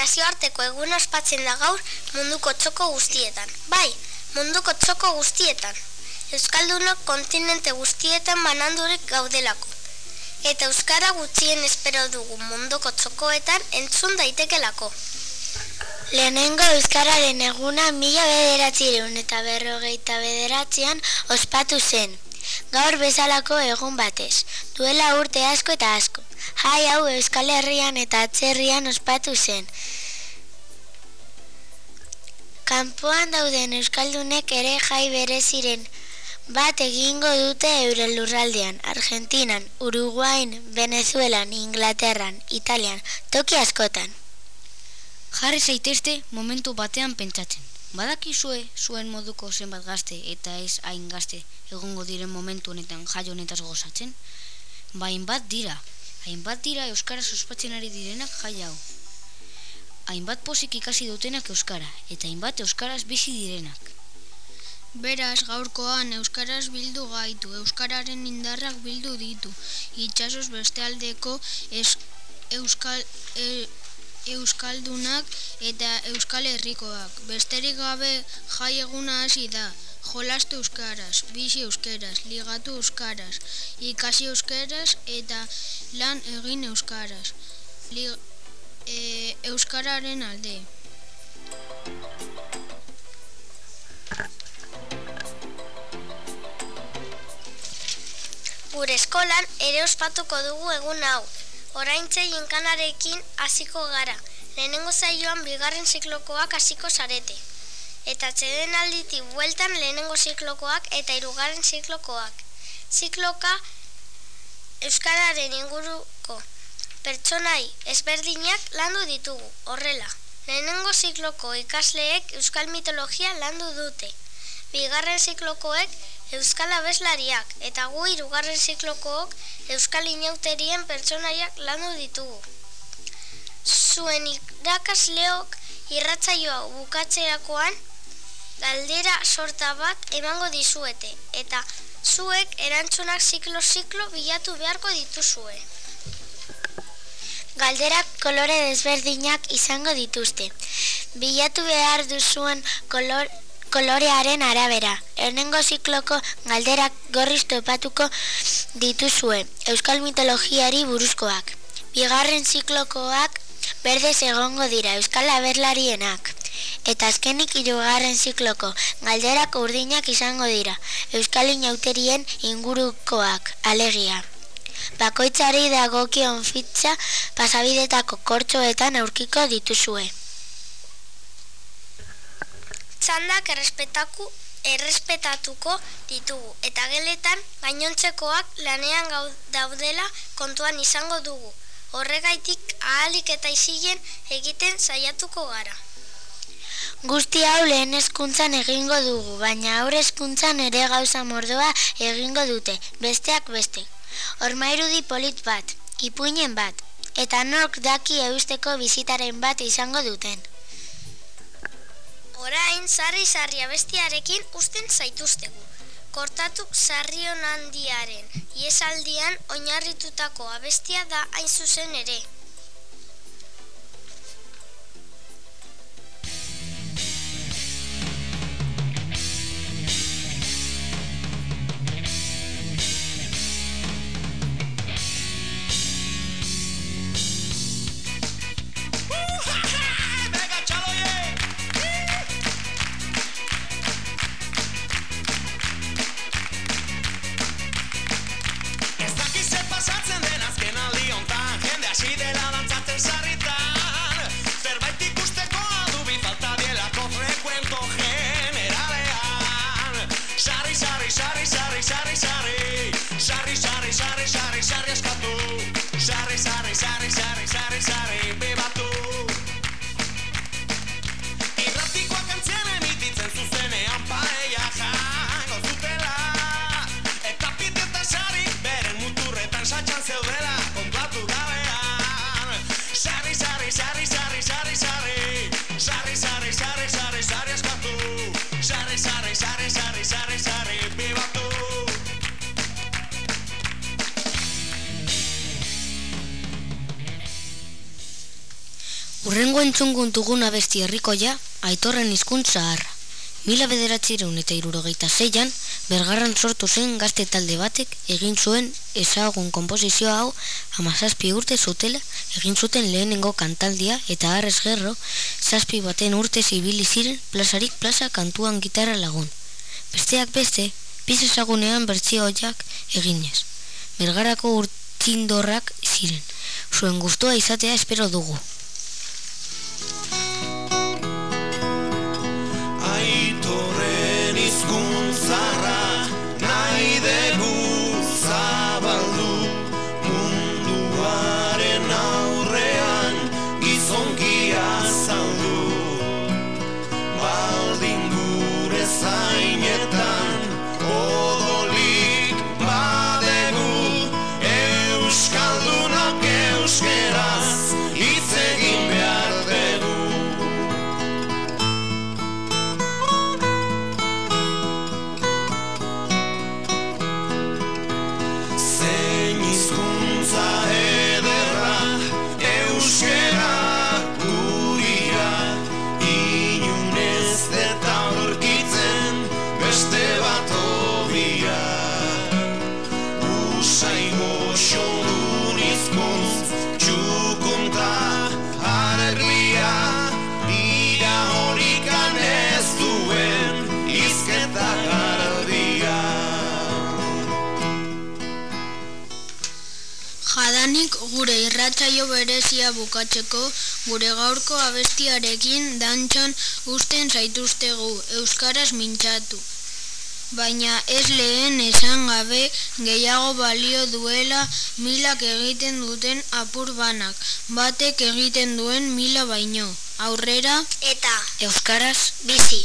nazioarteko egun ospatzen da gaur munduko txoko guztietan. Bai, munduko txoko guztietan. Euskaldunok kontinente guztietan banandurik gaudelako. Eta Euskara gutxien espero dugu munduko txokoetan entzun daitekelako. Lehenengo Euskararen eguna mila bederatzireun eta berrogeita bederatzean ospatu zen. Gaur bezalako egun batez, duela urte asko eta asko. Jai hau Euskal Herrian eta atzerrian ospatu zen. Kanpoan dauden Euskaldunek ere jai bereziren bat egingo dute euren lurraldean, Argentinan, Uruguain, Venezuelan, Inglaterran, Italian, toki askotan. Jarri zaitezte momentu batean pentsatzen. Badakizue zuen moduko zenbat gazte eta ez hain gazte egongo diren momentu honetan jaio honetaz gozatzen? Ba, hainbat dira, hainbat dira Euskaraz ospatzen ari direnak jai hau. Hainbat posik ikasi dutenak Euskara, eta hainbat Euskaraz bizi direnak. Beraz, gaurkoan Euskaraz bildu gaitu, Euskararen indarrak bildu ditu, itxasos bestealdeko es, Euskal, e, Euskaldunak eta Euskal Herrikoak. Besterik gabe jai eguna hasi da, jolastu euskaraz, bizi euskaraz, ligatu euskaraz, ikasi euskaraz eta lan egin euskaraz. Li, e, euskararen alde. Gure eskolan ere ospatuko dugu egun hau. Oraintze inkanarekin hasiko gara. Lehenengo zaioan bigarren ziklokoak hasiko zarete eta txeden alditi bueltan lehenengo ziklokoak eta irugarren ziklokoak. Zikloka Euskararen inguruko pertsonai ezberdinak landu ditugu, horrela. Lehenengo zikloko ikasleek Euskal mitologia landu dute. Bigarren ziklokoek Euskal abeslariak eta gu irugarren ziklokook Euskal inauterien pertsonaiak landu ditugu. Zuen irakasleok irratzaioa bukatzerakoan galdera sorta bat emango dizuete eta zuek erantzunak ziklo-ziklo bilatu beharko dituzue. Galderak kolore desberdinak izango dituzte. Bilatu behar duzuen kolor, kolorearen arabera. Ernengo zikloko galderak gorriz topatuko dituzue. Euskal mitologiari buruzkoak. Bigarren ziklokoak berdez egongo dira Euskal aberlarienak. Eta azkenik irugarren zikloko galderak urdinak izango dira Euskal inauterien ingurukoak alegia. Bakoitzari dagokion fitza pasabidetako kortxoetan aurkiko dituzue. Txandak errespetaku errespetatuko ditugu eta geletan gainontzekoak lanean gau daudela kontuan izango dugu. Horregaitik ahalik eta izilen egiten saiatuko gara. Guzti hau lehen eskuntzan egingo dugu, baina aurre eskuntzan ere gauza mordoa egingo dute, besteak beste. Ormairudi polit bat, ipuinen bat, eta nork daki eusteko bizitaren bat izango duten. Orain, sarri sarri abestiarekin usten zaituztegu. Kortatu sarrion handiaren, iesaldian oinarritutako abestia da hain zuzen ere. zeudela kontatu gabean Sarri, sarri, sarri, sarri, sarri, sarri Sarri, sarri, sarri, sarri, sarri, eskatu Sarri, sarri, sarri, sarri, sarri, sarri, bibatu Urrengo entzungun dugun abesti herrikoia, aitorren hizkuntza harra. Mila bederatzireun eta irurogeita zeian, bergarran sortu zen gazte talde batek egin zuen ezagun kompozizio hau amazazpi urte zutela egin zuten lehenengo kantaldia eta harrez gerro zazpi baten urte zibili ziren plazarik plaza kantuan gitarra lagun. Besteak beste, biz ezagunean bertzioak eginez. Bergarako urtindorrak ziren. Zuen guztua izatea espero dugu. Jadanik gure irratsaio berezia bukatzeko gure gaurko abestiarekin dantxan usten zaituztegu euskaraz mintzatu. Baina ez lehen esan gabe gehiago balio duela milak egiten duten apur banak, batek egiten duen mila baino. Aurrera, Eta Euskaraz, bizi.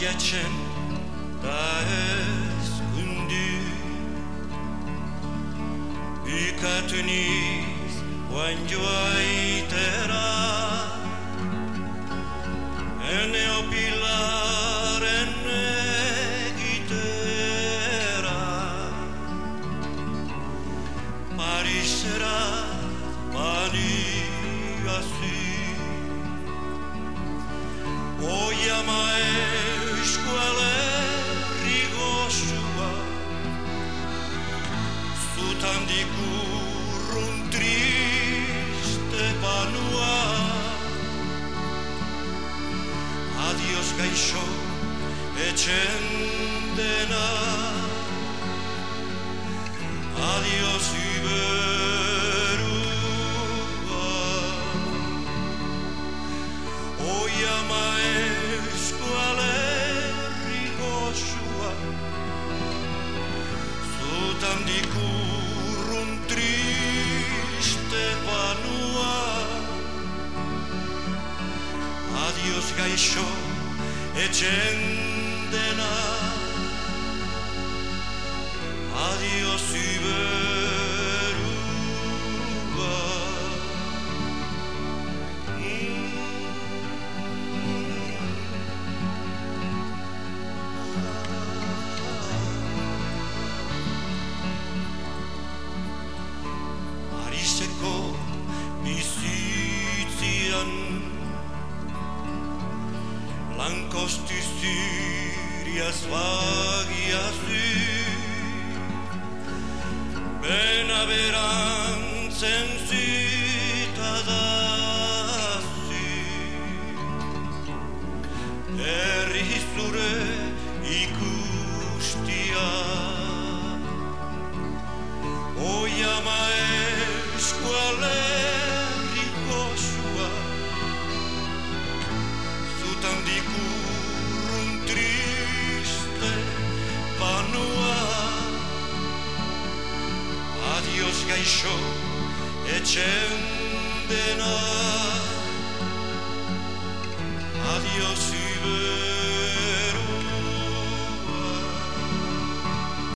geçen daes gündü Büyükatüniz vanjuay itera. Ene opilar ene gitera Paris sera mani asil gaixo etxen dena Adios iberua. Oi ama eskualerri goxua Zutan dikurrun triste panua Adios gaixo etxen dena Adios iberua gaixo etxen dena Adios iber